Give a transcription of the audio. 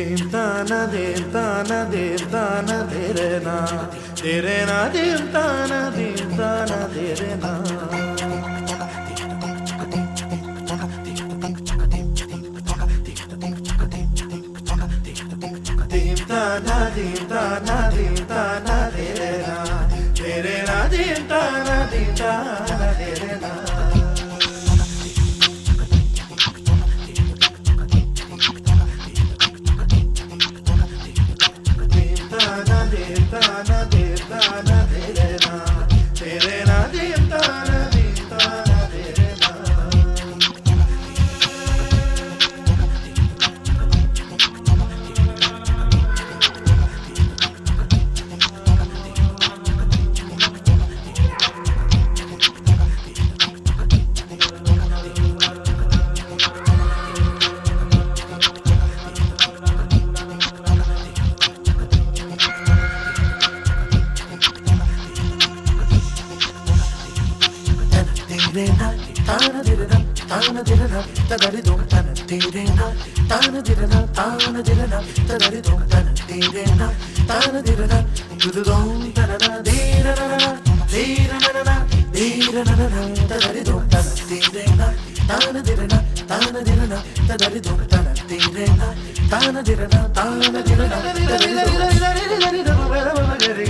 దేం తాన దేం తాన దేం తాన దేరేనా దేరేనా దేం తాన దేం తాన దేరేనా తానా దీం తానా దీం తానా దేరేనా దేరేనా దీం తానా దీం తానా దేరేనా I did that. தீரேனா தான திரனா தான திரனா ததரி தோம் தன தீரேனா தான திரனா தான திரனா ததரி தோம் தன தீரேனா தான திரனா துது தோம் தனனா தீரனா தீரனா தீரனா ததரி தோம் தன தீரேனா தான திரனா தான திரனா ததரி தோம் தன தீரேனா தான திரனா தான திரனா ததரி தோம் தன தீரேனா